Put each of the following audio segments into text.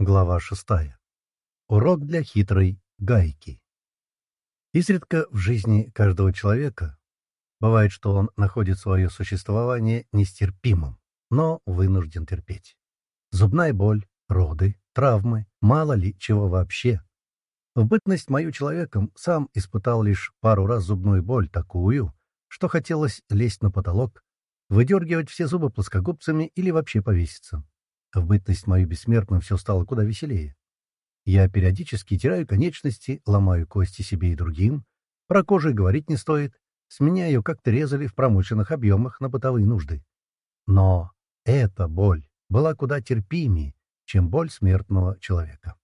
Глава шестая. Урок для хитрой гайки. Изредка в жизни каждого человека бывает, что он находит свое существование нестерпимым, но вынужден терпеть. Зубная боль, роды, травмы, мало ли чего вообще. В бытность мою человеком сам испытал лишь пару раз зубную боль такую, что хотелось лезть на потолок, выдергивать все зубы плоскогубцами или вообще повеситься. В бытность мою бессмертным все стало куда веселее. Я периодически теряю конечности, ломаю кости себе и другим. Про кожу и говорить не стоит. С меня ее как-то резали в промышленных объемах на бытовые нужды. Но эта боль была куда терпимее, чем боль смертного человека.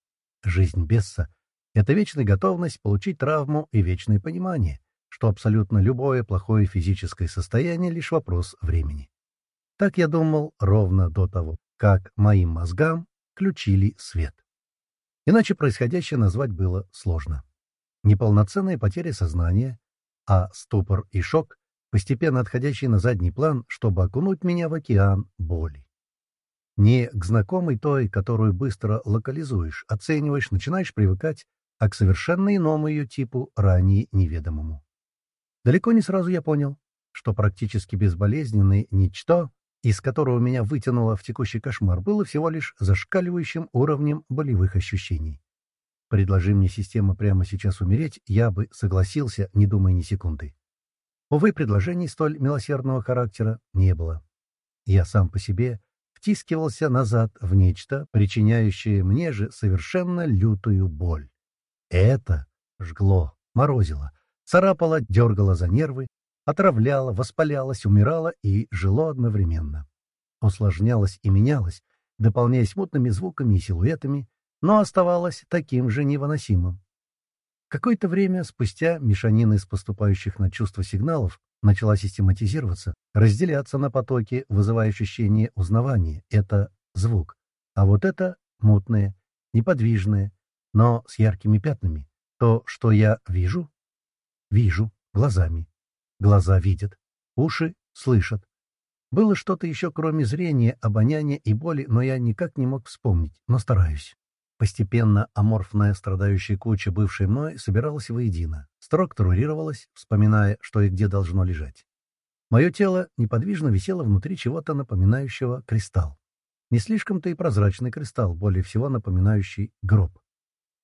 Жизнь Бесса — это вечная готовность получить травму и вечное понимание, что абсолютно любое плохое физическое состояние — лишь вопрос времени. Так я думал ровно до того, как моим мозгам включили свет. Иначе происходящее назвать было сложно. Неполноценная потеря сознания, а ступор и шок, постепенно отходящий на задний план, чтобы окунуть меня в океан боли. Не к знакомой той, которую быстро локализуешь, оцениваешь, начинаешь привыкать, а к совершенно иному ее типу, ранее неведомому. Далеко не сразу я понял, что практически безболезненный ничто из которого меня вытянуло в текущий кошмар, было всего лишь зашкаливающим уровнем болевых ощущений. Предложи мне система прямо сейчас умереть, я бы согласился, не думая ни секунды. Увы, предложений столь милосердного характера не было. Я сам по себе втискивался назад в нечто, причиняющее мне же совершенно лютую боль. Это жгло, морозило, царапало, дергало за нервы, отравляло, воспалялось, умирало и жило одновременно. Усложнялось и менялось, дополняясь мутными звуками и силуэтами, но оставалось таким же невыносимым. Какое-то время спустя мешанина из поступающих на чувство сигналов начала систематизироваться, разделяться на потоки, вызывая ощущение узнавания. Это звук. А вот это мутное, неподвижное, но с яркими пятнами. То, что я вижу, вижу глазами. Глаза видят, уши слышат. Было что-то еще, кроме зрения, обоняния и боли, но я никак не мог вспомнить, но стараюсь. Постепенно аморфная страдающая куча, бывшей мной, собиралась воедино, структурировалась, вспоминая, что и где должно лежать. Мое тело неподвижно висело внутри чего-то напоминающего кристалл. Не слишком-то и прозрачный кристалл, более всего напоминающий гроб.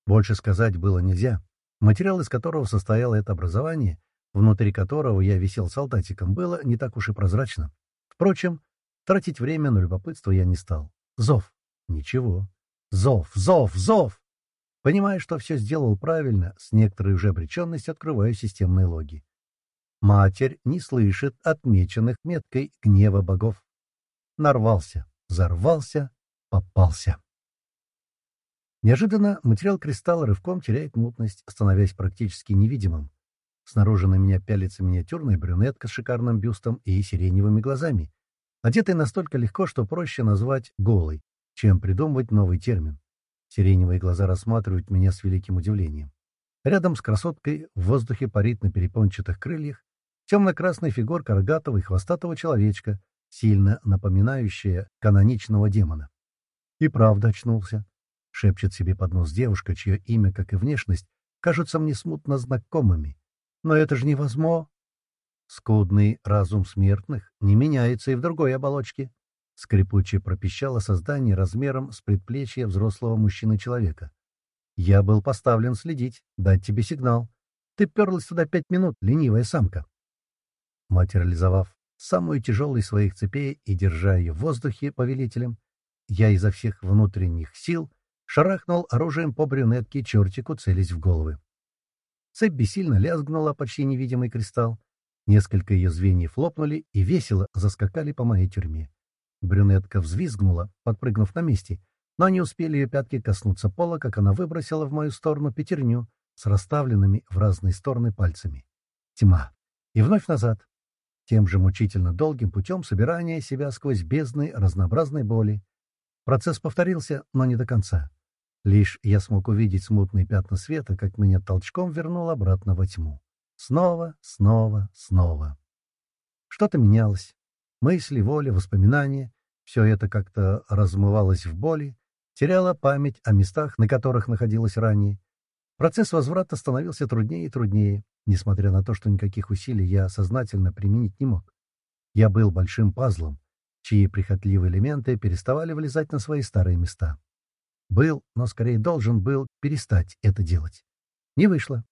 Больше сказать было нельзя. Материал, из которого состояло это образование, внутри которого я висел солдатиком, было не так уж и прозрачно. Впрочем, тратить время на любопытство я не стал. Зов. Ничего. Зов, зов, зов! Понимая, что все сделал правильно, с некоторой уже обреченностью открываю системные логи. Матерь не слышит отмеченных меткой гнева богов. Нарвался, взорвался, попался. Неожиданно материал кристалла рывком теряет мутность, становясь практически невидимым. Снаружи на меня пялится миниатюрная брюнетка с шикарным бюстом и сиреневыми глазами, одетая настолько легко, что проще назвать «голой», чем придумывать новый термин. Сиреневые глаза рассматривают меня с великим удивлением. Рядом с красоткой в воздухе парит на перепончатых крыльях темно-красная фигурка рогатого и хвостатого человечка, сильно напоминающая каноничного демона. И правда очнулся. Шепчет себе под нос девушка, чье имя, как и внешность, кажутся мне смутно знакомыми. Но это же невозможно. Скудный разум смертных не меняется и в другой оболочке. Скрипуче пропищало создание размером с предплечья взрослого мужчины-человека. Я был поставлен следить, дать тебе сигнал. Ты перлась сюда пять минут, ленивая самка. Материализовав самую тяжелую из своих цепей и держа ее в воздухе повелителем, я изо всех внутренних сил шарахнул оружием по брюнетке чертику, целясь в головы. Цепь бессильно лязгнула почти невидимый кристалл. Несколько ее звеньев лопнули и весело заскакали по моей тюрьме. Брюнетка взвизгнула, подпрыгнув на месте, но не успели ее пятки коснуться пола, как она выбросила в мою сторону пятерню с расставленными в разные стороны пальцами. Тьма. И вновь назад. Тем же мучительно долгим путем собирания себя сквозь бездны разнообразной боли. Процесс повторился, но не до конца. Лишь я смог увидеть смутные пятна света, как меня толчком вернул обратно во тьму. Снова, снова, снова. Что-то менялось. Мысли, воля, воспоминания — все это как-то размывалось в боли, теряла память о местах, на которых находилась ранее. Процесс возврата становился труднее и труднее, несмотря на то, что никаких усилий я сознательно применить не мог. Я был большим пазлом, чьи прихотливые элементы переставали влезать на свои старые места. Был, но скорее должен был перестать это делать. Не вышло.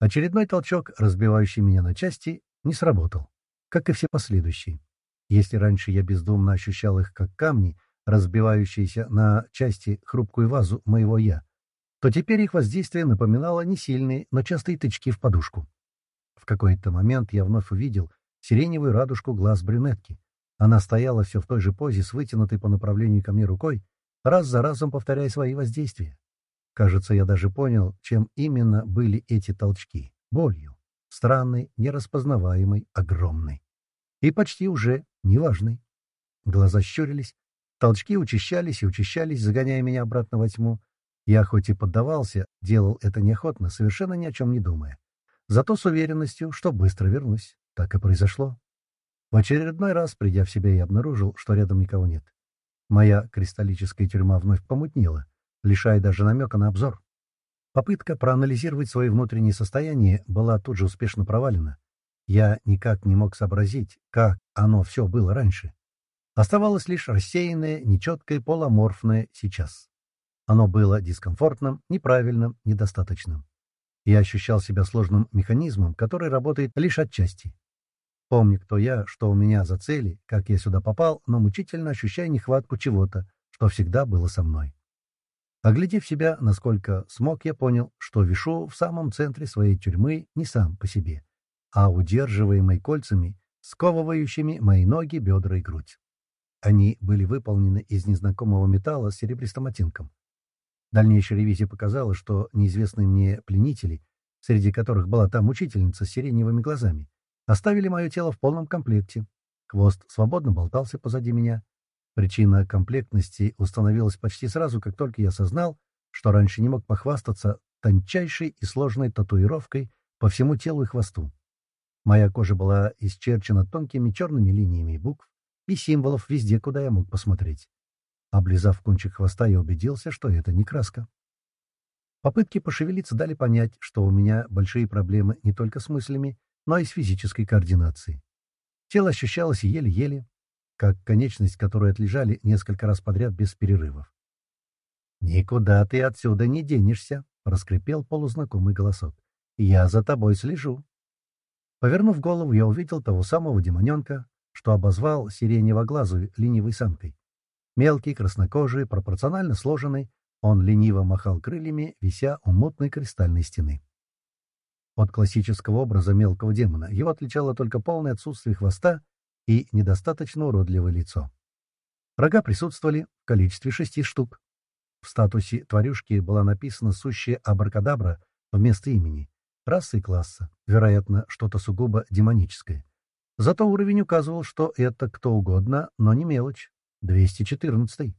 Очередной толчок, разбивающий меня на части, не сработал, как и все последующие. Если раньше я бездумно ощущал их как камни, разбивающиеся на части хрупкую вазу моего «я», то теперь их воздействие напоминало не сильные, но частые тычки в подушку. В какой-то момент я вновь увидел сиреневую радужку глаз брюнетки. Она стояла все в той же позе с вытянутой по направлению ко мне рукой, раз за разом повторяя свои воздействия. Кажется, я даже понял, чем именно были эти толчки. Болью. Странной, нераспознаваемой, огромной. И почти уже неважной. Глаза щурились, толчки учащались и учащались, загоняя меня обратно во тьму. Я хоть и поддавался, делал это неохотно, совершенно ни о чем не думая. Зато с уверенностью, что быстро вернусь. Так и произошло. В очередной раз, придя в себя, я обнаружил, что рядом никого нет. Моя кристаллическая тюрьма вновь помутнела, лишая даже намека на обзор. Попытка проанализировать свои внутренние состояния была тут же успешно провалена. Я никак не мог сообразить, как оно все было раньше. Оставалось лишь рассеянное, нечеткое, полуаморфное сейчас. Оно было дискомфортным, неправильным, недостаточным. Я ощущал себя сложным механизмом, который работает лишь отчасти. Помни, кто я, что у меня за цели, как я сюда попал, но мучительно ощущая нехватку чего-то, что всегда было со мной. Оглядев себя, насколько смог, я понял, что вишу в самом центре своей тюрьмы не сам по себе, а удерживаемый кольцами, сковывающими мои ноги, бедра и грудь. Они были выполнены из незнакомого металла с серебристым оттенком. Дальнейшая ревизия показала, что неизвестные мне пленители, среди которых была та мучительница с сиреневыми глазами, оставили мое тело в полном комплекте. Хвост свободно болтался позади меня. Причина комплектности установилась почти сразу, как только я осознал, что раньше не мог похвастаться тончайшей и сложной татуировкой по всему телу и хвосту. Моя кожа была исчерчена тонкими черными линиями букв и символов везде, куда я мог посмотреть. Облизав кончик хвоста, я убедился, что это не краска. Попытки пошевелиться дали понять, что у меня большие проблемы не только с мыслями, но и с физической координацией. Тело ощущалось еле-еле, как конечность, которую отлежали несколько раз подряд без перерывов. «Никуда ты отсюда не денешься», — раскрепел полузнакомый голосок. «Я за тобой слежу». Повернув голову, я увидел того самого демоненка, что обозвал сиренево-глазую ленивой самкой. Мелкий, краснокожий, пропорционально сложенный, он лениво махал крыльями, вися у мутной кристальной стены. От классического образа мелкого демона его отличало только полное отсутствие хвоста и недостаточно уродливое лицо. Рога присутствовали в количестве шести штук. В статусе тварюшки была написана сущая абракадабра вместо имени, расы и класса, вероятно, что-то сугубо демоническое. Зато уровень указывал, что это кто угодно, но не мелочь. 214.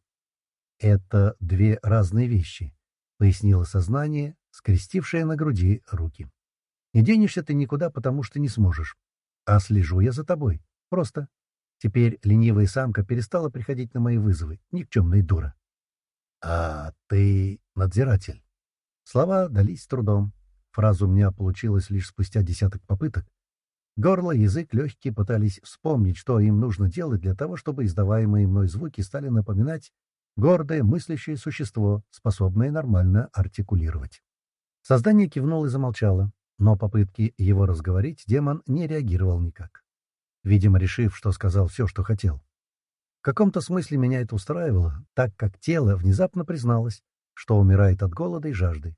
Это две разные вещи, пояснило сознание, скрестившее на груди руки. Не денешься ты никуда, потому что не сможешь. А слежу я за тобой. Просто. Теперь ленивая самка перестала приходить на мои вызовы. Никчемная дура. А ты надзиратель. Слова дались с трудом. Фразу у меня получилось лишь спустя десяток попыток, Горло, язык, легкие пытались вспомнить, что им нужно делать для того, чтобы издаваемые мной звуки стали напоминать гордое, мыслящее существо, способное нормально артикулировать. Создание кивнуло и замолчало, но попытки его разговорить демон не реагировал никак. Видимо, решив, что сказал все, что хотел. В каком-то смысле меня это устраивало, так как тело внезапно призналось, что умирает от голода и жажды.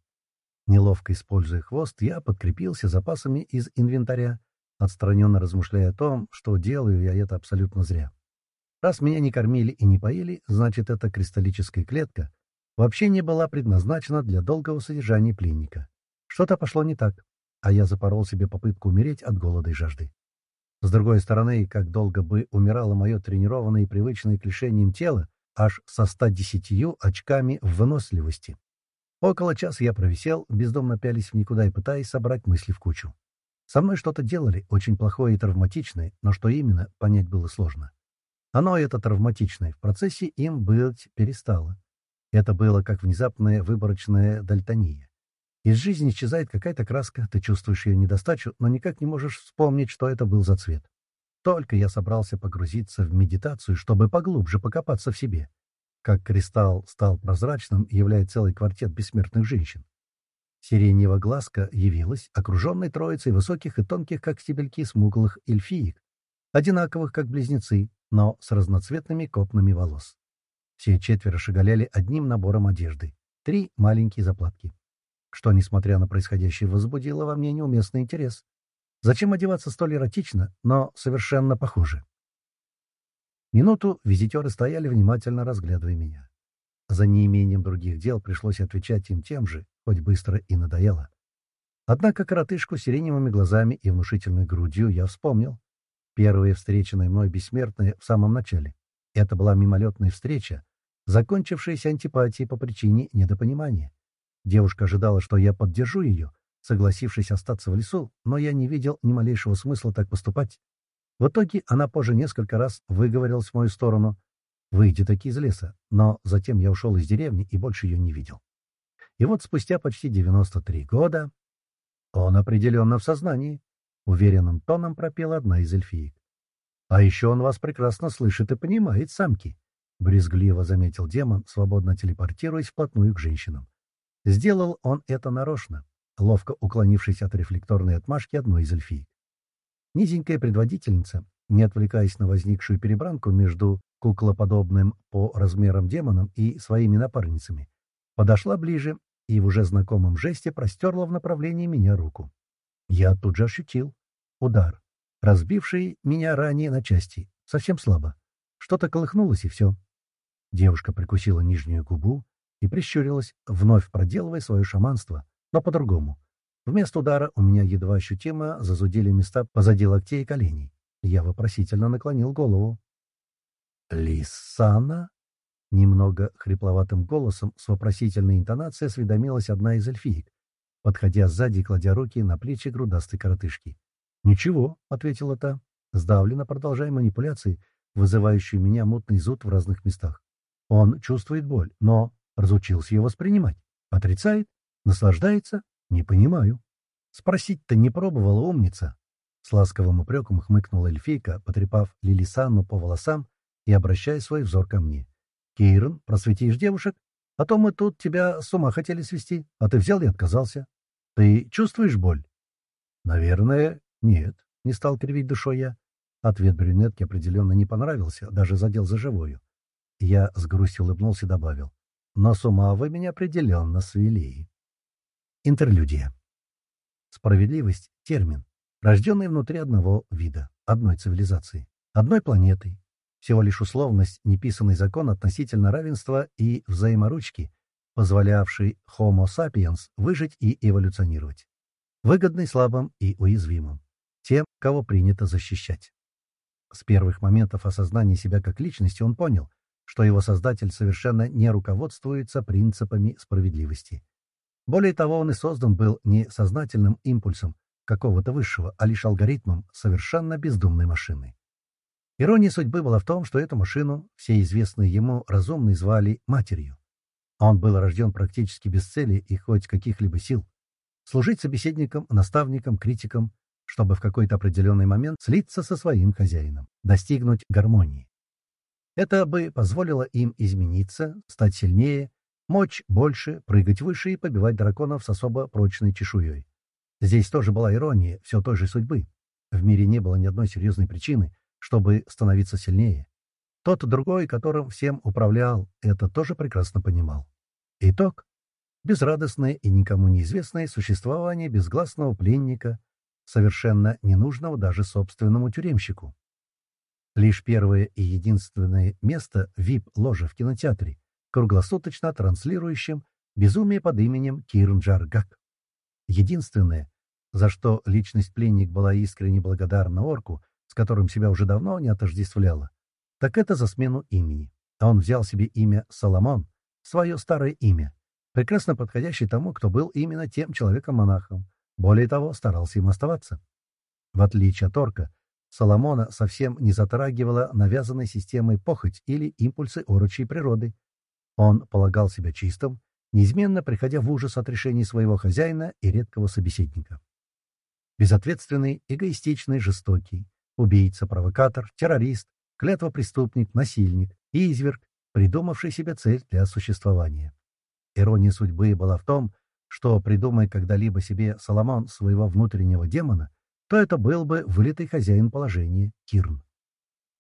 Неловко используя хвост, я подкрепился запасами из инвентаря, отстраненно размышляя о том, что делаю я это абсолютно зря. Раз меня не кормили и не поили, значит, эта кристаллическая клетка вообще не была предназначена для долгого содержания пленника. Что-то пошло не так, а я запорол себе попытку умереть от голода и жажды. С другой стороны, как долго бы умирало мое тренированное и привычное к лишениям тело, аж со 110 очками выносливости. Около часа я провисел, бездомно пялись в никуда и пытаясь собрать мысли в кучу. Со мной что-то делали, очень плохое и травматичное, но что именно, понять было сложно. Оно, это травматичное, в процессе им быть перестало. Это было как внезапная выборочная дальтония. Из жизни исчезает какая-то краска, ты чувствуешь ее недостачу, но никак не можешь вспомнить, что это был за цвет. Только я собрался погрузиться в медитацию, чтобы поглубже покопаться в себе. Как кристалл стал прозрачным, являя целый квартет бессмертных женщин. Сиренева глазка явилась, окруженной троицей высоких и тонких, как стебельки смуглых эльфиек, одинаковых, как близнецы, но с разноцветными копнами волос. Все четверо шагаляли одним набором одежды. Три маленькие заплатки. Что, несмотря на происходящее, возбудило во мне неуместный интерес. Зачем одеваться столь эротично, но совершенно похоже? Минуту визитеры стояли, внимательно разглядывая меня. За неимением других дел пришлось отвечать им тем же, хоть быстро и надоело. Однако коротышку с сиреневыми глазами и внушительной грудью я вспомнил. Первая встреченная мной бессмертная в самом начале. Это была мимолетная встреча, закончившаяся антипатией по причине недопонимания. Девушка ожидала, что я поддержу ее, согласившись остаться в лесу, но я не видел ни малейшего смысла так поступать. В итоге она позже несколько раз выговорилась в мою сторону. «Выйди таки из леса», но затем я ушел из деревни и больше ее не видел. И вот спустя почти 93 года он определенно в сознании, уверенным тоном пропела одна из эльфиек. «А еще он вас прекрасно слышит и понимает, самки», — брезгливо заметил демон, свободно телепортируясь вплотную к женщинам. Сделал он это нарочно, ловко уклонившись от рефлекторной отмашки одной из эльфиек. Низенькая предводительница, не отвлекаясь на возникшую перебранку между куклоподобным по размерам демоном и своими напарницами, подошла ближе и в уже знакомом жесте простерла в направлении меня руку. Я тут же ощутил удар, разбивший меня ранее на части, совсем слабо. Что-то колыхнулось, и все. Девушка прикусила нижнюю губу и прищурилась, вновь проделывая свое шаманство, но по-другому. Вместо удара у меня едва ощутимо зазудили места позади локтей и коленей. Я вопросительно наклонил голову. «Лисана?» Немного хрипловатым голосом с вопросительной интонацией осведомилась одна из эльфиек, подходя сзади и кладя руки на плечи грудастой коротышки. «Ничего», — ответила та, сдавленно продолжая манипуляции, вызывающие меня мутный зуд в разных местах. «Он чувствует боль, но разучился ее воспринимать. Отрицает? Наслаждается? Не понимаю. Спросить-то не пробовала умница. С ласковым упреком хмыкнула эльфийка, потрепав Лилисанну по волосам и обращая свой взор ко мне. «Кейрон, просветишь девушек? А то мы тут тебя с ума хотели свести, а ты взял и отказался. Ты чувствуешь боль?» «Наверное, нет», — не стал кривить душой я. Ответ брюнетки определенно не понравился, даже задел за живую. Я с грустью улыбнулся и добавил. «Но с ума вы меня определенно свели». Интерлюдия. Справедливость — термин, рожденный внутри одного вида, одной цивилизации, одной планеты. Всего лишь условность, неписанный закон относительно равенства и взаиморучки, позволявший Homo sapiens выжить и эволюционировать. Выгодный слабым и уязвимым. Тем, кого принято защищать. С первых моментов осознания себя как личности он понял, что его создатель совершенно не руководствуется принципами справедливости. Более того, он и создан был не сознательным импульсом какого-то высшего, а лишь алгоритмом совершенно бездумной машины. Ирония судьбы была в том, что эту машину все известные ему разумные звали матерью. Он был рожден практически без цели и хоть каких-либо сил. Служить собеседником, наставником, критиком, чтобы в какой-то определенный момент слиться со своим хозяином, достигнуть гармонии. Это бы позволило им измениться, стать сильнее, Мочь больше, прыгать выше и побивать драконов с особо прочной чешуей. Здесь тоже была ирония все той же судьбы. В мире не было ни одной серьезной причины, чтобы становиться сильнее. Тот другой, которым всем управлял, это тоже прекрасно понимал. Итог. Безрадостное и никому неизвестное существование безгласного пленника, совершенно ненужного даже собственному тюремщику. Лишь первое и единственное место VIP-ложа в кинотеатре, круглосуточно транслирующим безумие под именем Кирн Джаргак. Единственное, за что личность пленник была искренне благодарна орку, с которым себя уже давно не отождествляла, так это за смену имени. А он взял себе имя Соломон, свое старое имя, прекрасно подходящее тому, кто был именно тем человеком-монахом. Более того, старался им оставаться. В отличие от орка, Соломона совсем не затрагивала навязанной системой похоть или импульсы орочей природы, Он полагал себя чистым, неизменно приходя в ужас от решений своего хозяина и редкого собеседника. Безответственный, эгоистичный, жестокий, убийца, провокатор, террорист, клятвопреступник, насильник изверг, придумавший себе цель для существования. Ирония судьбы была в том, что, придумай когда-либо себе Соломон своего внутреннего демона, то это был бы вылитый хозяин положения Кирн.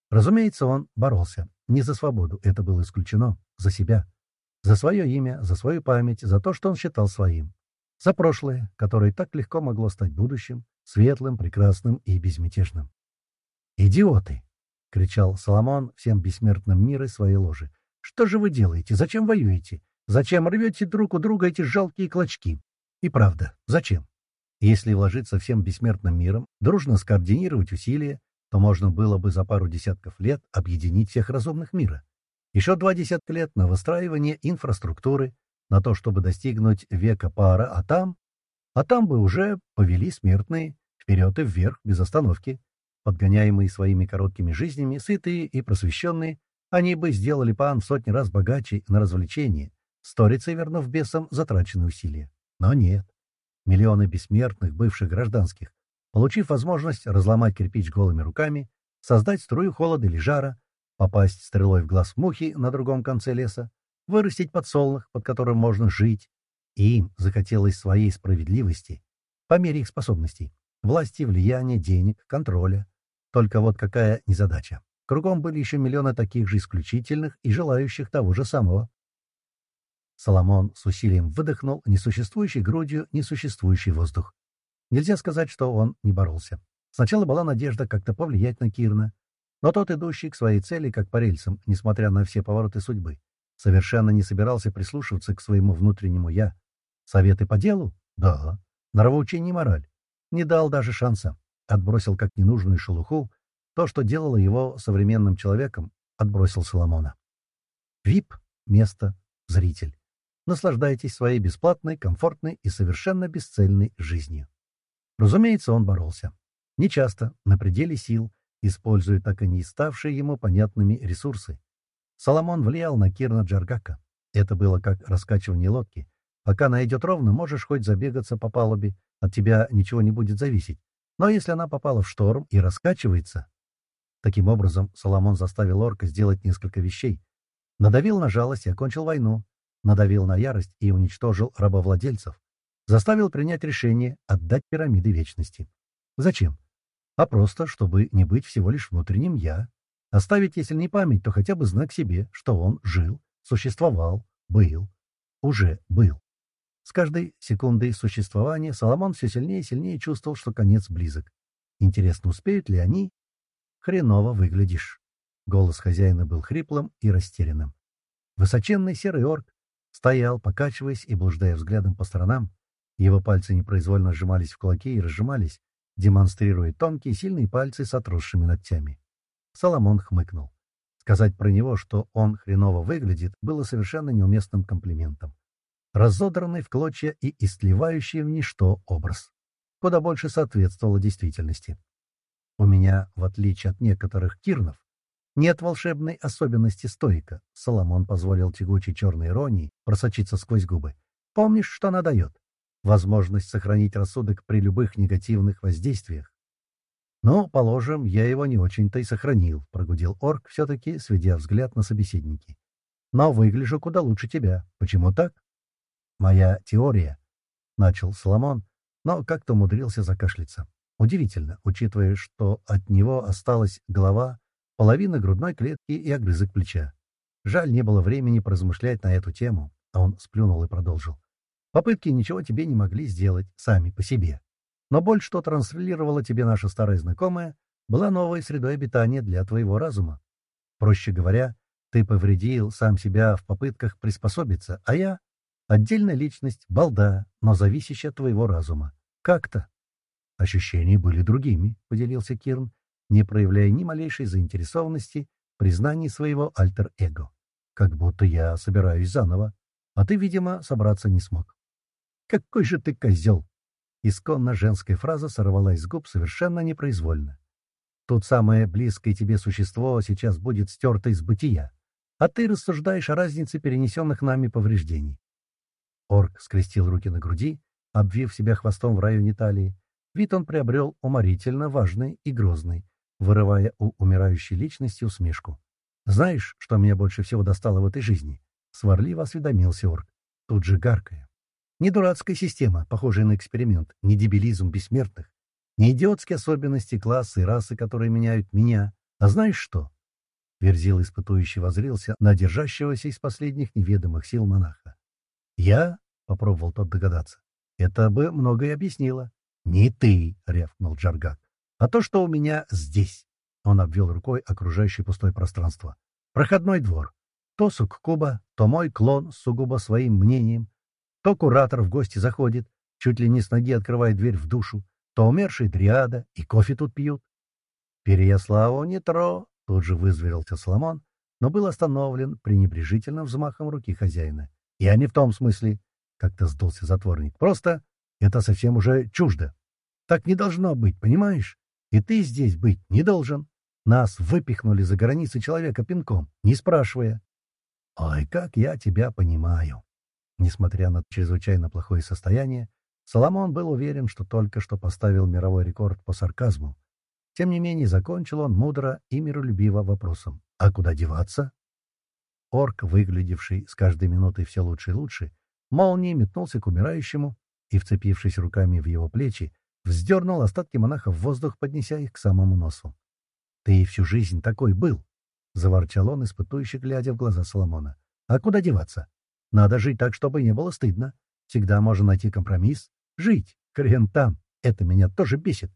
Разумеется, он боролся. Не за свободу, это было исключено, за себя. За свое имя, за свою память, за то, что он считал своим. За прошлое, которое так легко могло стать будущим, светлым, прекрасным и безмятежным. «Идиоты!» — кричал Соломон всем бессмертным мира своей ложи. «Что же вы делаете? Зачем воюете? Зачем рвете друг у друга эти жалкие клочки? И правда, зачем? Если вложиться всем бессмертным миром, дружно скоординировать усилия, то можно было бы за пару десятков лет объединить всех разумных мира. Еще два десятка лет на выстраивание инфраструктуры, на то, чтобы достигнуть века пара, а там... А там бы уже повели смертные вперед и вверх, без остановки. Подгоняемые своими короткими жизнями, сытые и просвещенные, они бы сделали пан в сотни раз богаче на развлечения, сторицей вернув бесам затраченные усилия. Но нет. Миллионы бессмертных бывших гражданских, получив возможность разломать кирпич голыми руками, создать струю холода или жара, попасть стрелой в глаз мухи на другом конце леса, вырастить подсолнух, под которым можно жить, и им захотелось своей справедливости по мере их способностей, власти, влияния, денег, контроля. Только вот какая незадача. Кругом были еще миллионы таких же исключительных и желающих того же самого. Соломон с усилием выдохнул несуществующей грудью несуществующий воздух. Нельзя сказать, что он не боролся. Сначала была надежда как-то повлиять на Кирна, но тот, идущий к своей цели, как по рельсам, несмотря на все повороты судьбы, совершенно не собирался прислушиваться к своему внутреннему «я». Советы по делу? Да. Нравоучение мораль? Не дал даже шанса. Отбросил как ненужную шелуху то, что делало его современным человеком, отбросил Соломона. ВИП — место, зритель. Наслаждайтесь своей бесплатной, комфортной и совершенно бесцельной жизнью. Разумеется, он боролся. Нечасто, на пределе сил, используя так и не ставшие ему понятными ресурсы. Соломон влиял на Кирна Джаргака. Это было как раскачивание лодки. Пока она идет ровно, можешь хоть забегаться по палубе, от тебя ничего не будет зависеть. Но если она попала в шторм и раскачивается... Таким образом, Соломон заставил орка сделать несколько вещей. Надавил на жалость и окончил войну надавил на ярость и уничтожил рабовладельцев, заставил принять решение отдать пирамиды вечности. Зачем? А просто, чтобы не быть всего лишь внутренним «я», оставить, если не память, то хотя бы знак себе, что он жил, существовал, был, уже был. С каждой секундой существования Соломон все сильнее и сильнее чувствовал, что конец близок. Интересно, успеют ли они? Хреново выглядишь. Голос хозяина был хриплым и растерянным. Высоченный серый орк Стоял, покачиваясь и блуждая взглядом по сторонам. Его пальцы непроизвольно сжимались в кулаки и разжимались, демонстрируя тонкие сильные пальцы с отросшими ногтями. Соломон хмыкнул. Сказать про него, что он хреново выглядит, было совершенно неуместным комплиментом. Разодранный в клочья и истлевающий в ничто образ. Куда больше соответствовало действительности. У меня, в отличие от некоторых кирнов, нет волшебной особенности стоика. Соломон позволил тягучей черной иронии просочиться сквозь губы. Помнишь, что она дает? Возможность сохранить рассудок при любых негативных воздействиях. «Ну, положим, я его не очень-то и сохранил», — прогудел орк, все-таки сведя взгляд на собеседники. «Но выгляжу куда лучше тебя. Почему так?» «Моя теория», — начал Соломон, но как-то умудрился закашляться. Удивительно, учитывая, что от него осталась голова, половина грудной клетки и огрызок плеча. Жаль, не было времени поразмышлять на эту тему, а он сплюнул и продолжил. Попытки ничего тебе не могли сделать сами по себе. Но боль, что транслировала тебе наша старая знакомая, была новой средой обитания для твоего разума. Проще говоря, ты повредил сам себя в попытках приспособиться, а я — отдельная личность, балда, но зависящая от твоего разума. Как-то. Ощущения были другими, — поделился Кирн, не проявляя ни малейшей заинтересованности в признании своего альтер-эго. Как будто я собираюсь заново, а ты, видимо, собраться не смог. «Какой же ты козел!» Исконно женская фраза сорвалась с губ совершенно непроизвольно. Тут самое близкое тебе существо сейчас будет стерто из бытия. а ты рассуждаешь о разнице перенесенных нами повреждений. Орк скрестил руки на груди, обвив себя хвостом в районе талии. Вид он приобрел уморительно важный и грозный, вырывая у умирающей личности усмешку. «Знаешь, что меня больше всего достало в этой жизни?» — сварливо осведомился орк, тут же гаркая. «Не дурацкая система, похожая на эксперимент, не дебилизм бессмертных, не идиотские особенности класса и расы, которые меняют меня. А знаешь что?» Верзил испытующий возрился на держащегося из последних неведомых сил монаха. «Я?» — попробовал тот догадаться. «Это бы многое объяснило». «Не ты!» — рявкнул Джаргак. «А то, что у меня здесь!» Он обвел рукой окружающее пустое пространство. «Проходной двор. То суккуба, то мой клон с сугубо своим мнением, то куратор в гости заходит, чуть ли не с ноги открывает дверь в душу, то умерший дриада, и кофе тут пьют. «Переяславу не тро!» — тут же вызверился Соломон, но был остановлен пренебрежительным взмахом руки хозяина. «Я не в том смысле», — как-то сдулся затворник. «Просто это совсем уже чуждо. Так не должно быть, понимаешь? И ты здесь быть не должен. Нас выпихнули за границы человека пинком, не спрашивая. Ой, как я тебя понимаю. Несмотря на чрезвычайно плохое состояние, Соломон был уверен, что только что поставил мировой рекорд по сарказму. Тем не менее, закончил он мудро и миролюбиво вопросом. «А куда деваться?» Орк, выглядевший с каждой минутой все лучше и лучше, молнией метнулся к умирающему и, вцепившись руками в его плечи, вздернул остатки монаха в воздух, поднеся их к самому носу. «Ты всю жизнь такой был!» — заворчал он, испытующий, глядя в глаза Соломона. «А куда деваться? Надо жить так, чтобы не было стыдно. Всегда можно найти компромисс. Жить! Хрен там! Это меня тоже бесит.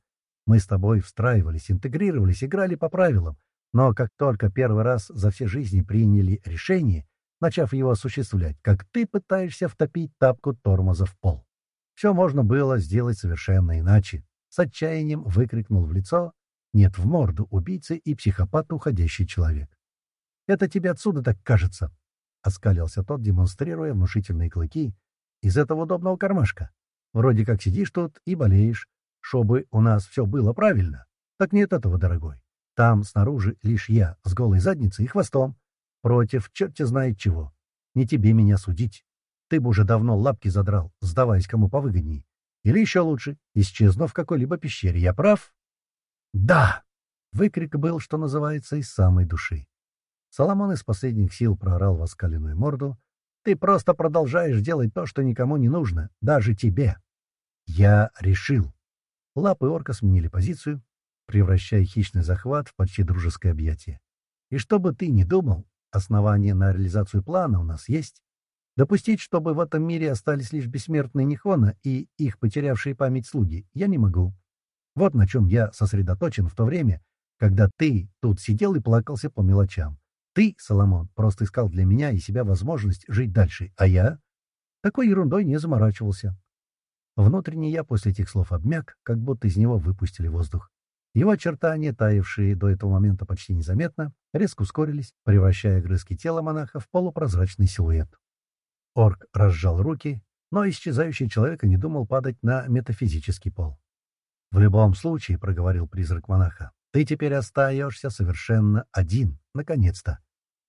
Мы с тобой встраивались, интегрировались, играли по правилам, но как только первый раз за все жизни приняли решение, начав его осуществлять, как ты пытаешься втопить тапку тормоза в пол. Все можно было сделать совершенно иначе. С отчаянием выкрикнул в лицо «Нет в морду убийцы и психопата уходящий человек». «Это тебе отсюда так кажется», — оскалился тот, демонстрируя внушительные клыки из этого удобного кармашка. «Вроде как сидишь тут и болеешь, чтобы у нас все было правильно. Так нет этого, дорогой. Там снаружи лишь я с голой задницей и хвостом. Против черти знает чего. Не тебе меня судить. Ты бы уже давно лапки задрал, сдаваясь кому повыгодней. Или еще лучше, исчезнув в какой-либо пещере. Я прав? Да! Выкрик был, что называется, из самой души. Соломон из последних сил проорал в оскаленную морду. Ты просто продолжаешь делать то, что никому не нужно, даже тебе. Я решил. Лапы орка сменили позицию, превращая хищный захват в почти дружеское объятие. И чтобы ты не думал, основания на реализацию плана у нас есть. Допустить, чтобы в этом мире остались лишь бессмертные Нихона и их потерявшие память слуги, я не могу. Вот на чем я сосредоточен в то время, когда ты тут сидел и плакался по мелочам. Ты, Соломон, просто искал для меня и себя возможность жить дальше, а я такой ерундой не заморачивался. Внутренне я после этих слов обмяк, как будто из него выпустили воздух. Его очертания, таявшие до этого момента почти незаметно, резко ускорились, превращая грызки тела монаха в полупрозрачный силуэт. Орк разжал руки, но исчезающий человек не думал падать на метафизический пол. «В любом случае», — проговорил призрак монаха, — «ты теперь остаешься совершенно один, наконец-то.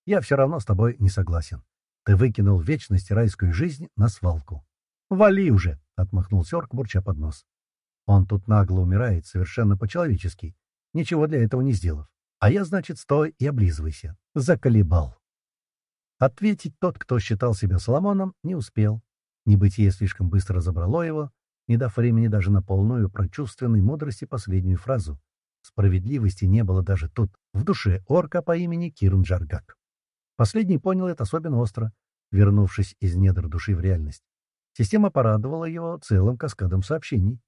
Я все равно с тобой не согласен. Ты выкинул вечность райскую жизнь на свалку. Вали уже!» — отмахнулся орк, бурча под нос. Он тут нагло умирает, совершенно по-человечески, ничего для этого не сделав. А я, значит, стой и облизывайся. Заколебал. Ответить тот, кто считал себя Соломоном, не успел. Небытие слишком быстро забрало его, не дав времени даже на полную прочувственной мудрости последнюю фразу. Справедливости не было даже тут, в душе орка по имени Кирун Джаргак. Последний понял это особенно остро, вернувшись из недр души в реальность. Система порадовала его целым каскадом сообщений.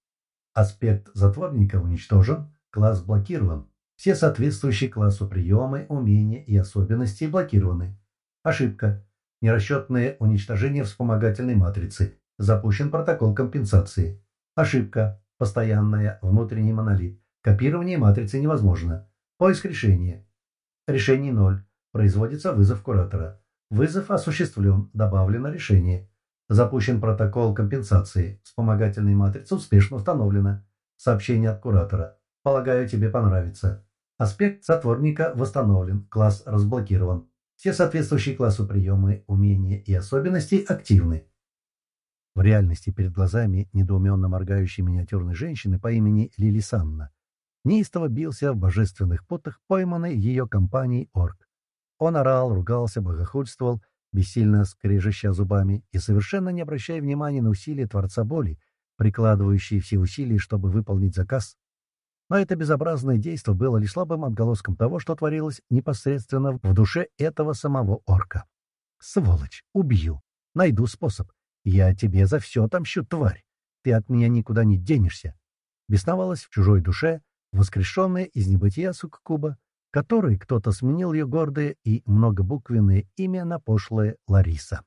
Аспект затворника уничтожен, класс блокирован. Все соответствующие классу приемы, умения и особенности блокированы. Ошибка. Нерасчетное уничтожение вспомогательной матрицы. Запущен протокол компенсации. Ошибка. Постоянная внутренний монолит. Копирование матрицы невозможно. Поиск решения. Решение 0. Производится вызов куратора. Вызов осуществлен. Добавлено решение. Запущен протокол компенсации. Вспомогательная матрица успешно установлена. Сообщение от куратора. Полагаю, тебе понравится. Аспект затворника восстановлен. Класс разблокирован. Все соответствующие классу приемы, умения и особенности активны. В реальности перед глазами недоуменно моргающей миниатюрной женщины по имени Лили Санна неистово бился в божественных потах пойманный ее компанией орк. Он орал, ругался, богохульствовал, бессильно скрежеща зубами и совершенно не обращая внимания на усилия Творца Боли, прикладывающие все усилия, чтобы выполнить заказ. Но это безобразное действо было лишь слабым отголоском того, что творилось непосредственно в душе этого самого орка. «Сволочь! Убью! Найду способ! Я тебе за все отомщу, тварь! Ты от меня никуда не денешься!» Бесновалась в чужой душе, воскрешенная из небытия Суккуба, который кто-то сменил ее гордое и многобуквенное имя на пошлое Лариса.